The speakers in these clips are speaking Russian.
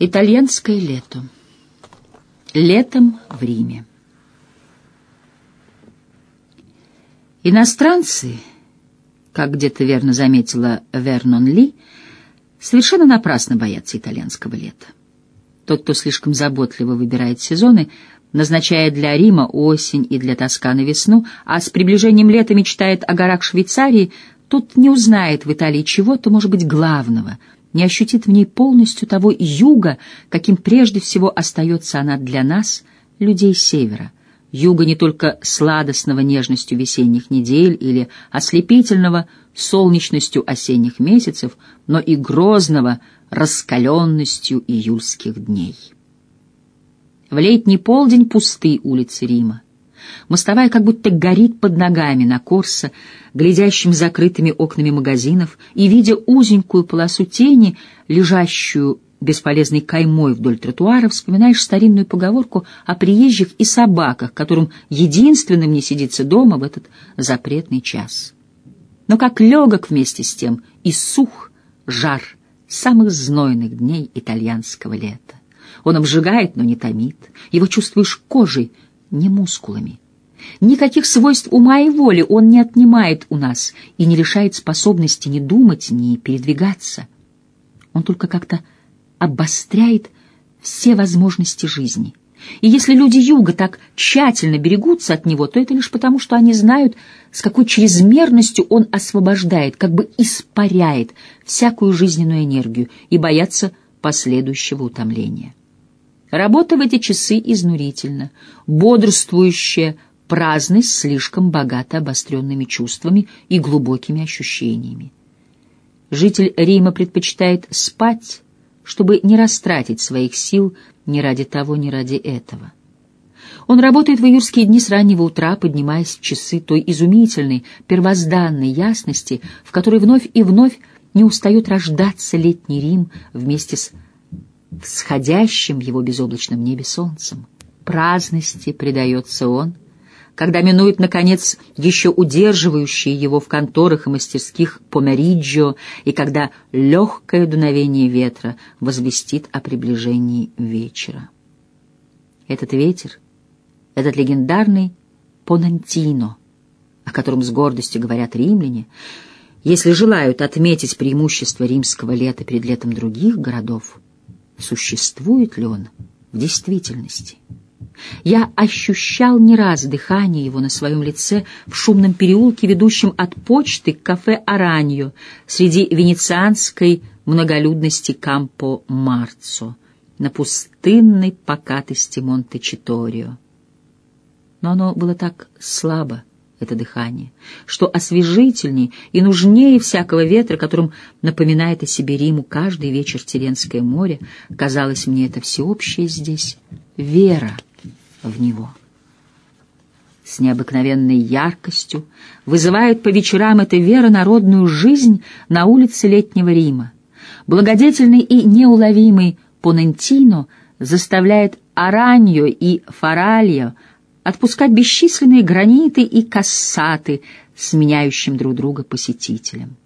Итальянское лето. Летом в Риме. Иностранцы, как где-то верно заметила Вернон Ли, совершенно напрасно боятся итальянского лета. Тот, кто слишком заботливо выбирает сезоны, назначая для Рима осень и для Тосканы весну, а с приближением лета мечтает о горах Швейцарии, тот не узнает в Италии чего-то, может быть, главного — не ощутит в ней полностью того юга, каким прежде всего остается она для нас, людей Севера. Юга не только сладостного нежностью весенних недель или ослепительного солнечностью осенних месяцев, но и грозного раскаленностью июльских дней. В летний полдень пусты улицы Рима. Мостовая как будто горит под ногами на Корсо, глядящим закрытыми окнами магазинов, и, видя узенькую полосу тени, лежащую бесполезной каймой вдоль тротуара, вспоминаешь старинную поговорку о приезжих и собаках, которым единственным не сидится дома в этот запретный час. Но как легок вместе с тем и сух жар самых знойных дней итальянского лета. Он обжигает, но не томит. Его чувствуешь кожей, не мускулами. Никаких свойств ума и воли он не отнимает у нас и не лишает способности ни думать, ни передвигаться. Он только как-то обостряет все возможности жизни. И если люди юга так тщательно берегутся от него, то это лишь потому, что они знают, с какой чрезмерностью он освобождает, как бы испаряет всякую жизненную энергию и боятся последующего утомления. Работа в эти часы изнурительна, бодрствующая праздность слишком богата обостренными чувствами и глубокими ощущениями. Житель Рима предпочитает спать, чтобы не растратить своих сил ни ради того, ни ради этого. Он работает в июрские дни с раннего утра, поднимаясь в часы той изумительной, первозданной ясности, в которой вновь и вновь не устает рождаться летний Рим вместе с всходящим в его безоблачном небе солнцем. Праздности предается он, когда минует, наконец, еще удерживающие его в конторах и мастерских помериджио, и когда легкое дуновение ветра возвестит о приближении вечера. Этот ветер, этот легендарный Понантино, о котором с гордостью говорят римляне, если желают отметить преимущество римского лета перед летом других городов, существует ли он в действительности. Я ощущал не раз дыхание его на своем лице в шумном переулке, ведущем от почты к кафе «Араньо» среди венецианской многолюдности Кампо-Марцо на пустынной покатости Монте-Читорио. Но оно было так слабо, это дыхание, что освежительней и нужнее всякого ветра, которым напоминает о себе Риму каждый вечер Теренское море, казалось мне это всеобщее здесь вера в него. С необыкновенной яркостью вызывает по вечерам эта вера народную жизнь на улице летнего Рима. Благодетельный и неуловимый Понентино заставляет Араньо и Фаральо отпускать бесчисленные граниты и кассаты, сменяющим друг друга посетителям.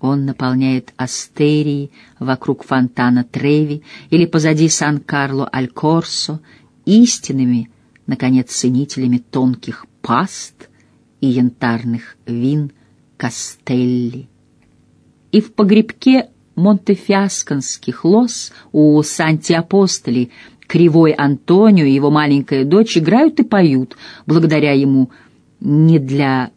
Он наполняет астерии вокруг фонтана Треви или позади Сан-Карло-Аль-Корсо истинными, наконец, ценителями тонких паст и янтарных вин Кастелли. И в погребке монтефиасконских лос у Санти-Апостоли Кривой Антонио и его маленькая дочь играют и поют, благодаря ему не для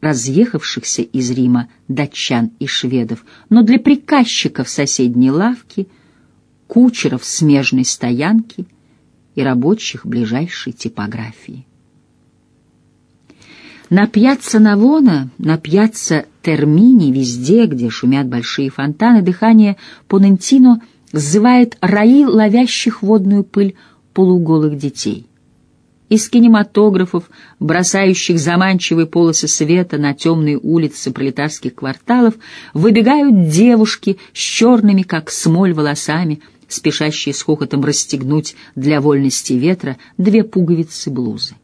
разъехавшихся из Рима датчан и шведов, но для приказчиков соседней лавки, кучеров смежной стоянки и рабочих ближайшей типографии. На пьяцца Навона, на пьяцца Термини, везде, где шумят большие фонтаны, дыхание Понентино — сзывает раи ловящих водную пыль полуголых детей. Из кинематографов, бросающих заманчивые полосы света на темные улицы пролетарских кварталов, выбегают девушки с черными, как смоль, волосами, спешащие с хохотом расстегнуть для вольности ветра две пуговицы блузы.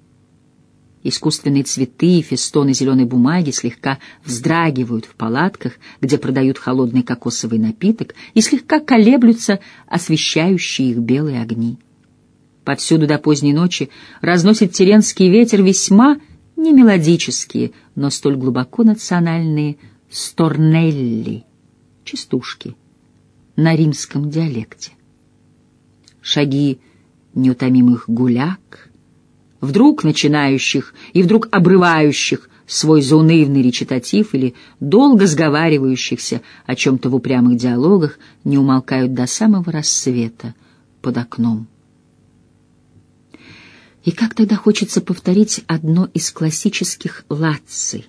Искусственные цветы и фестоны зеленой бумаги слегка вздрагивают в палатках, где продают холодный кокосовый напиток, и слегка колеблются освещающие их белые огни. Повсюду до поздней ночи разносит теренский ветер весьма немелодические, но столь глубоко национальные сторнелли, частушки, на римском диалекте. Шаги неутомимых гуляк, вдруг начинающих и вдруг обрывающих свой заунывный речитатив или долго сговаривающихся о чем-то в упрямых диалогах, не умолкают до самого рассвета под окном. И как тогда хочется повторить одно из классических латцы,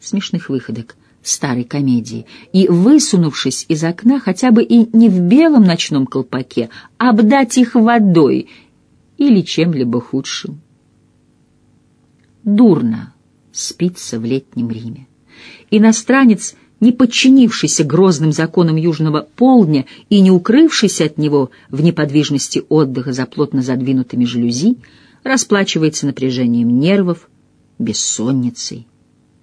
смешных выходок старой комедии, и, высунувшись из окна, хотя бы и не в белом ночном колпаке, обдать их водой или чем-либо худшим дурно спится в летнем Риме. Иностранец, не подчинившийся грозным законам южного полдня и не укрывшийся от него в неподвижности отдыха за плотно задвинутыми жалюзи, расплачивается напряжением нервов, бессонницей.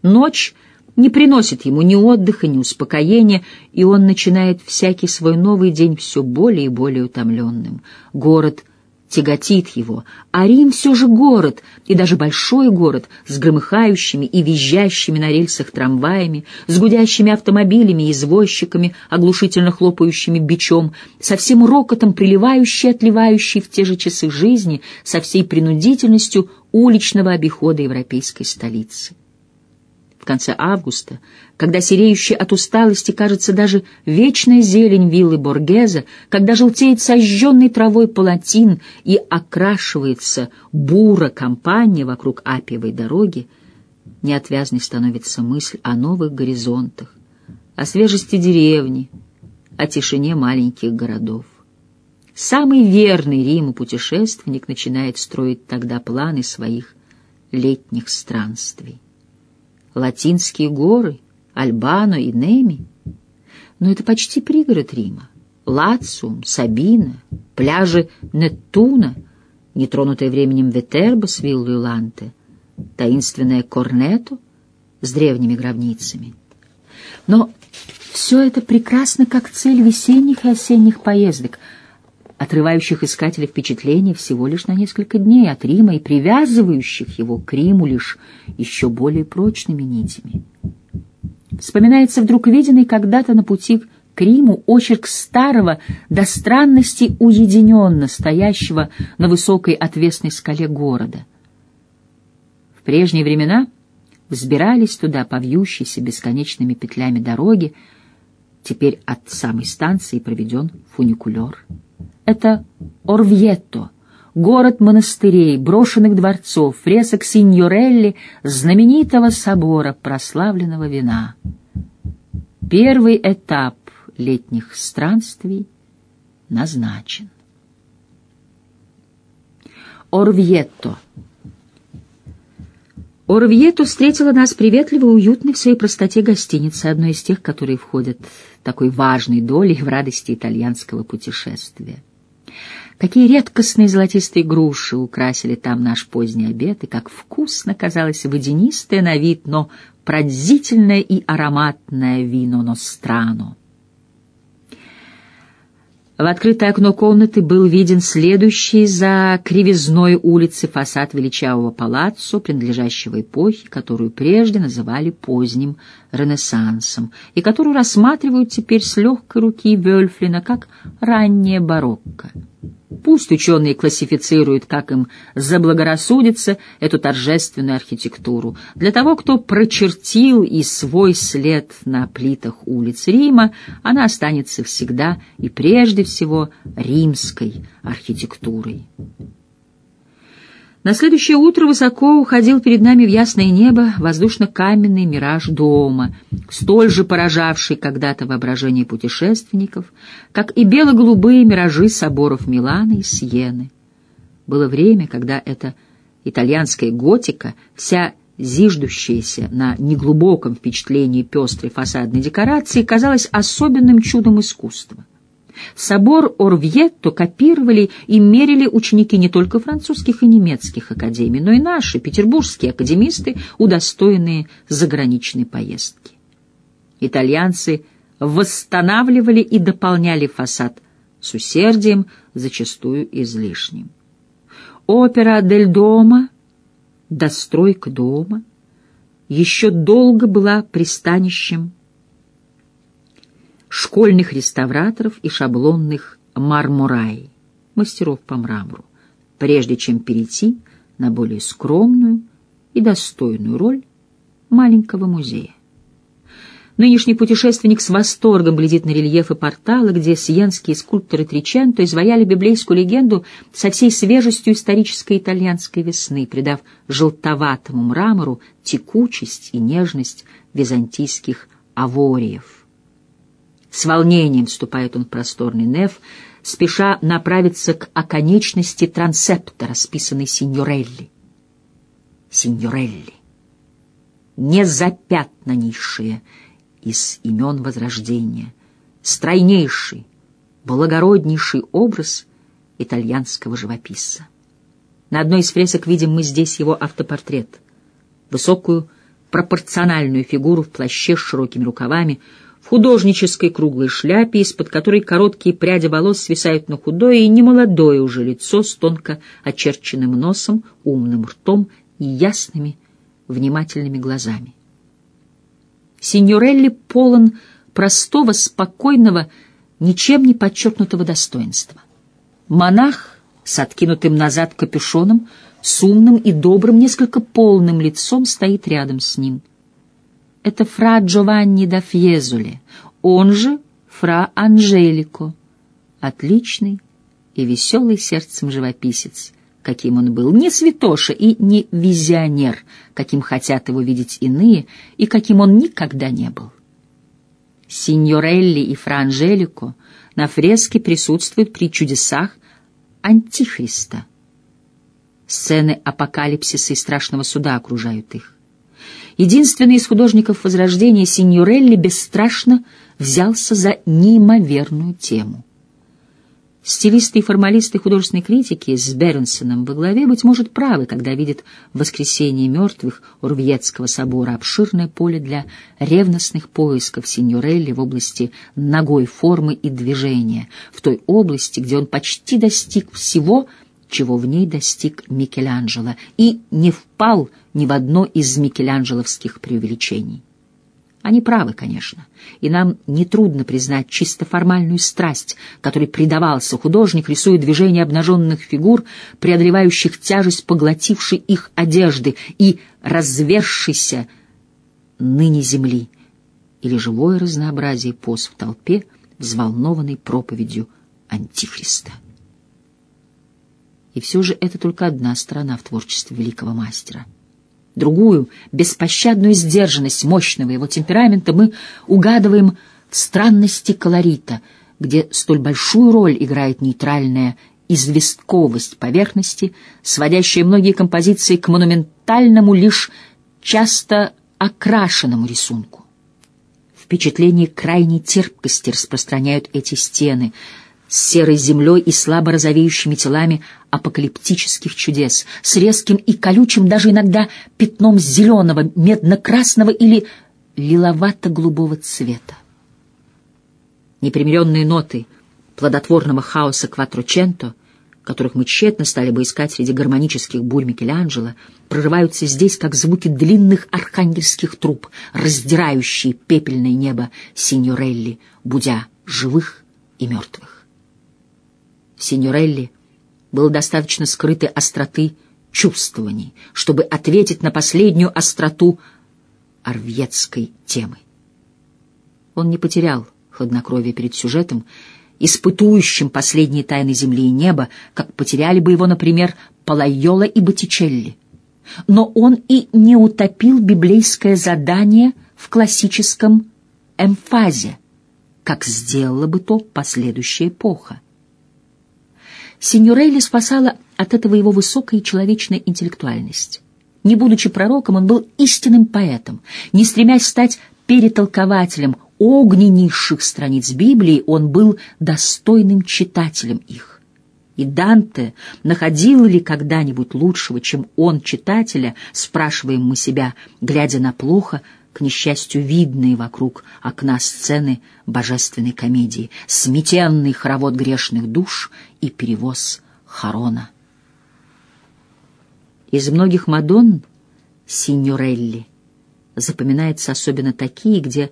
Ночь не приносит ему ни отдыха, ни успокоения, и он начинает всякий свой новый день все более и более утомленным. Город — тяготит его, а Рим все же город, и даже большой город, с громыхающими и визжащими на рельсах трамваями, с гудящими автомобилями и извозчиками, оглушительно хлопающими бичом, со всем рокотом приливающий и отливающий в те же часы жизни, со всей принудительностью уличного обихода европейской столицы конце августа, когда сереющий от усталости кажется даже вечная зелень виллы Боргеза, когда желтеет сожженной травой палатин и окрашивается бура компания вокруг Апиевой дороги, неотвязной становится мысль о новых горизонтах, о свежести деревни, о тишине маленьких городов. Самый верный Риму путешественник начинает строить тогда планы своих летних странствий. Латинские горы, Альбано и Неми. Но это почти пригород Рима. Лациум, Сабина, пляжи Неттуна, нетронутая временем Ветерба с виллой Ланте, таинственное Корнето с древними гробницами. Но все это прекрасно как цель весенних и осенних поездок — отрывающих искателя впечатлений всего лишь на несколько дней от Рима и привязывающих его к Риму лишь еще более прочными нитями. Вспоминается вдруг виденный когда-то на пути к Риму очерк старого до странности уединенно стоящего на высокой отвесной скале города. В прежние времена взбирались туда по вьющейся бесконечными петлями дороги, теперь от самой станции проведен фуникулер. Это Орвьетто, город монастырей, брошенных дворцов, фресок Синьорелли, знаменитого собора прославленного вина. Первый этап летних странствий назначен. Орвьетто. Орвьетто встретила нас приветливо уютной в своей простоте гостиницы, одной из тех, которые входят такой важной долей в радости итальянского путешествия. Какие редкостные золотистые груши украсили там наш поздний обед, и как вкусно казалось водянистое на вид, но пронзительное и ароматное вино Нострано. В открытое окно комнаты был виден следующий за кривизной улицы фасад величавого палаццо, принадлежащего эпохе, которую прежде называли поздним Ренессансом, и которую рассматривают теперь с легкой руки Вельфлина как раннее барокко. Пусть ученые классифицируют, как им заблагорассудится, эту торжественную архитектуру. Для того, кто прочертил и свой след на плитах улиц Рима, она останется всегда и прежде всего римской архитектурой. На следующее утро высоко уходил перед нами в ясное небо воздушно-каменный мираж дома, столь же поражавший когда-то воображение путешественников, как и бело-голубые миражи соборов Милана и Сиены. Было время, когда эта итальянская готика, вся зиждущаяся на неглубоком впечатлении пестрой фасадной декорации, казалась особенным чудом искусства. Собор Орвьетто копировали и мерили ученики не только французских и немецких академий, но и наши, петербургские академисты, удостоенные заграничной поездки. Итальянцы восстанавливали и дополняли фасад с усердием, зачастую излишним. Опера «Дель Дома», достройка дома, еще долго была пристанищем школьных реставраторов и шаблонных мармурай, мастеров по мрамору, прежде чем перейти на более скромную и достойную роль маленького музея. Нынешний путешественник с восторгом глядит на рельефы портала, где сиенские скульпторы Триченто изваяли библейскую легенду со всей свежестью исторической итальянской весны, придав желтоватому мрамору текучесть и нежность византийских авориев. С волнением вступает он в просторный неф, спеша направиться к оконечности трансепта, расписанной синьорелли. Синьорелли. Незапятнаннейшие — из имен Возрождения, стройнейший, благороднейший образ итальянского живописца. На одной из фресок видим мы здесь его автопортрет. Высокую, пропорциональную фигуру в плаще с широкими рукавами, художнической круглой шляпе, из-под которой короткие пряди волос свисают на худое и немолодое уже лицо с тонко очерченным носом, умным ртом и ясными, внимательными глазами. Синьорелли полон простого, спокойного, ничем не подчеркнутого достоинства. Монах с откинутым назад капюшоном, с умным и добрым, несколько полным лицом стоит рядом с ним. Это фра Джованни да Фьезуле, он же фра Анжелико, отличный и веселый сердцем живописец, каким он был, не святоша и не визионер, каким хотят его видеть иные, и каким он никогда не был. Синьорелли и Франжелико на фреске присутствуют при чудесах Антихриста. Сцены апокалипсиса и страшного суда окружают их. Единственный из художников Возрождения Синьорелли бесстрашно взялся за неимоверную тему. Стилисты и формалисты художественной критики с Бернсоном во главе, быть может, правы, когда видят в воскресении мертвых Урвьетского собора обширное поле для ревностных поисков Синьорелли в области ногой формы и движения, в той области, где он почти достиг всего, чего в ней достиг Микеланджело, и не впал ни в одно из микеланджеловских преувеличений. Они правы, конечно, и нам нетрудно признать чисто формальную страсть, которой предавался художник, рисуя движения обнаженных фигур, преодолевающих тяжесть поглотившей их одежды и развершейся ныне земли, или живое разнообразие поз в толпе, взволнованной проповедью Антихриста. И все же это только одна сторона в творчестве великого мастера — другую, беспощадную сдержанность мощного его темперамента мы угадываем в странности колорита, где столь большую роль играет нейтральная известковость поверхности, сводящая многие композиции к монументальному, лишь часто окрашенному рисунку. Впечатление крайней терпкости распространяют эти стены — с серой землей и слабо розовеющими телами апокалиптических чудес, с резким и колючим даже иногда пятном зеленого, медно-красного или лиловато-голубого цвета. Непримиренные ноты плодотворного хаоса Кватроченто, которых мы тщетно стали бы искать среди гармонических бурь Микеланджело, прорываются здесь, как звуки длинных архангельских труб, раздирающие пепельное небо Синьорелли, будя живых и мертвых. Синьорелли было достаточно скрытой остроты чувствований, чтобы ответить на последнюю остроту орвьетской темы. Он не потерял хладнокровие перед сюжетом, испытующим последние тайны земли и неба, как потеряли бы его, например, Палайола и Боттичелли. Но он и не утопил библейское задание в классическом эмфазе, как сделала бы то последующая эпоха. Синьорелли спасала от этого его высокая человечная интеллектуальность. Не будучи пророком, он был истинным поэтом, не стремясь стать перетолкователем огненнейших страниц Библии, он был достойным читателем их. И Данте находил ли когда-нибудь лучшего, чем он, читателя, спрашиваем мы себя, глядя на плохо, к несчастью, видные вокруг окна сцены божественной комедии, сметенный хоровод грешных душ и перевоз Харона. Из многих Мадонн Синьорелли запоминаются особенно такие, где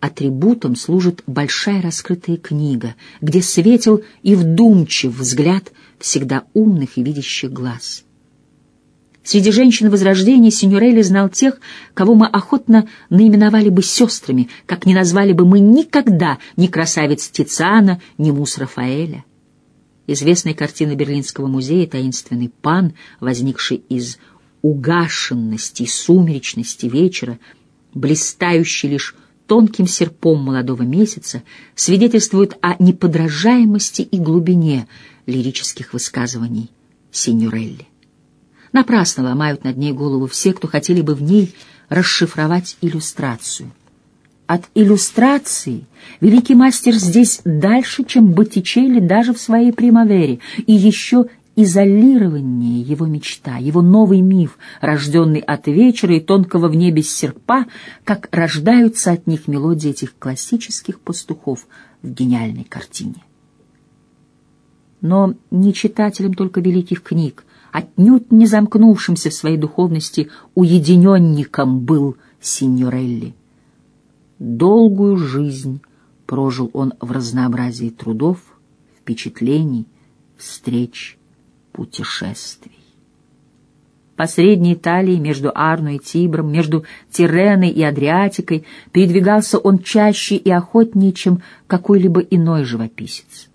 атрибутом служит большая раскрытая книга, где светил и вдумчив взгляд всегда умных и видящих глаз. Среди женщин Возрождения Синьорелли знал тех, кого мы охотно наименовали бы сестрами, как не назвали бы мы никогда ни красавиц Тициана, ни мус Рафаэля. Известная картина Берлинского музея «Таинственный пан», возникший из угашенности и сумеречности вечера, блистающий лишь тонким серпом молодого месяца, свидетельствует о неподражаемости и глубине лирических высказываний Синьорелли. Напрасно ломают над ней голову все, кто хотели бы в ней расшифровать иллюстрацию. От иллюстрации великий мастер здесь дальше, чем Боттичелли даже в своей «Примавере», и еще изолированнее его мечта, его новый миф, рожденный от вечера и тонкого в небе серпа, как рождаются от них мелодии этих классических пастухов в гениальной картине. Но не читателям только великих книг, отнюдь не замкнувшимся в своей духовности уединенником был Синьорелли. Долгую жизнь прожил он в разнообразии трудов, впечатлений, встреч, путешествий. По средней Италии, между Арну и Тибром, между Тиреной и Адриатикой, передвигался он чаще и охотнее, чем какой-либо иной живописец.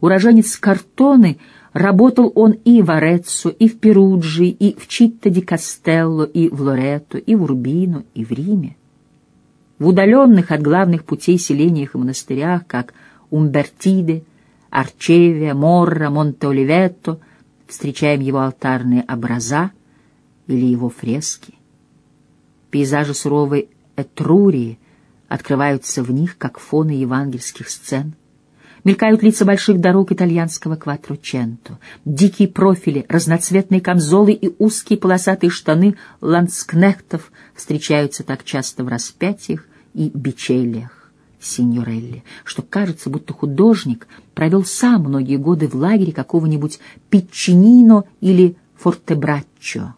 Уроженец Картоны — Работал он и в Ореццо, и в Перуджи, и в Читто-ди-Кастелло, и в Лоретто, и в Урбино, и в Риме. В удаленных от главных путей селениях и монастырях, как Умбертиде, Арчевия, Морра, Монте-Оливетто, встречаем его алтарные образа или его фрески. Пейзажи суровой Этрурии открываются в них, как фоны евангельских сцен — Мелькают лица больших дорог итальянского кватроченто, дикие профили, разноцветные камзолы и узкие полосатые штаны ланскнехтов встречаются так часто в распятиях и бичелиях синьорелли, что кажется, будто художник провел сам многие годы в лагере какого-нибудь Пиччинино или Фортебраччо.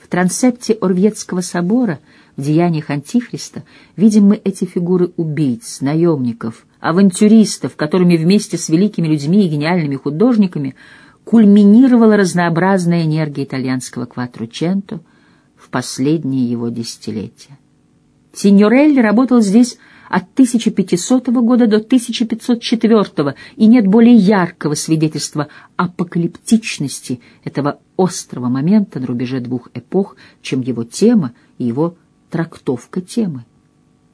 В трансепте Орвьетского собора в деяниях Антихриста видим мы эти фигуры убийц, наемников, авантюристов, которыми вместе с великими людьми и гениальными художниками кульминировала разнообразная энергия итальянского кватроченто в последние его десятилетия. Синьорелли работал здесь от 1500 года до 1504, и нет более яркого свидетельства апокалиптичности этого острого момента на рубеже двух эпох, чем его тема и его трактовка темы.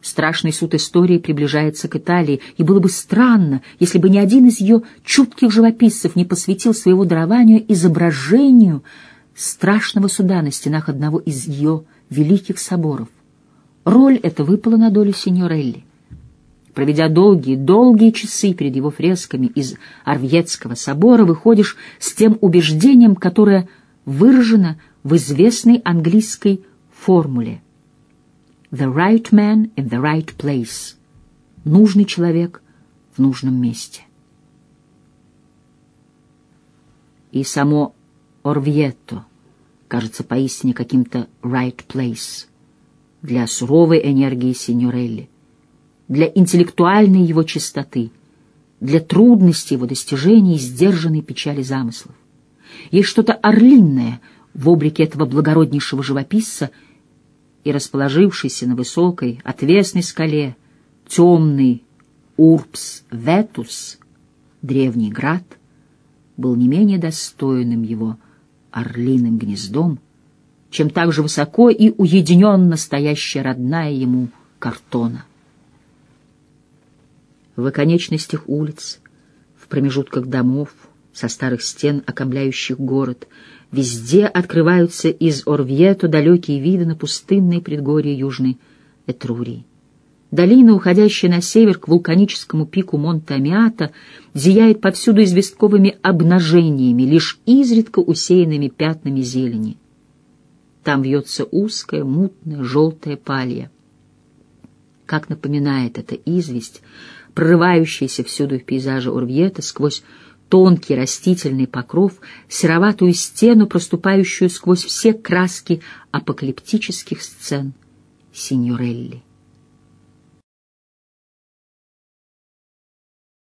Страшный суд истории приближается к Италии, и было бы странно, если бы ни один из ее чутких живописцев не посвятил своего дарованию изображению страшного суда на стенах одного из ее великих соборов. Роль эта выпала на долю сеньорелли. Проведя долгие, долгие часы перед его фресками из Арвьетского собора, выходишь с тем убеждением, которое выражено в известной английской формуле — The right man in the right place. Нужный человек в нужном месте. И само Орвьетто кажется поистине каким-то right place для суровой энергии Синьорелли, для интеллектуальной его чистоты, для трудности его достижений и сдержанной печали замыслов. Есть что-то орлинное в облике этого благороднейшего живописца — и расположившийся на высокой, отвесной скале, темный Урбс Ветус, древний град, был не менее достойным его орлиным гнездом, чем также высоко и уединенно стоящая родная ему картона. В оконечностях улиц, в промежутках домов, со старых стен, окомляющих город, Везде открываются из Орвьето далекие виды на пустынные предгорья Южной Этрурии. Долина, уходящая на север к вулканическому пику Монте-Амиата, зияет повсюду известковыми обнажениями, лишь изредка усеянными пятнами зелени. Там вьется узкая, мутная, желтая палья. Как напоминает эта известь, прорывающаяся всюду в пейзаже Урвьета сквозь тонкий растительный покров, сероватую стену, проступающую сквозь все краски апокалиптических сцен Синьорелли.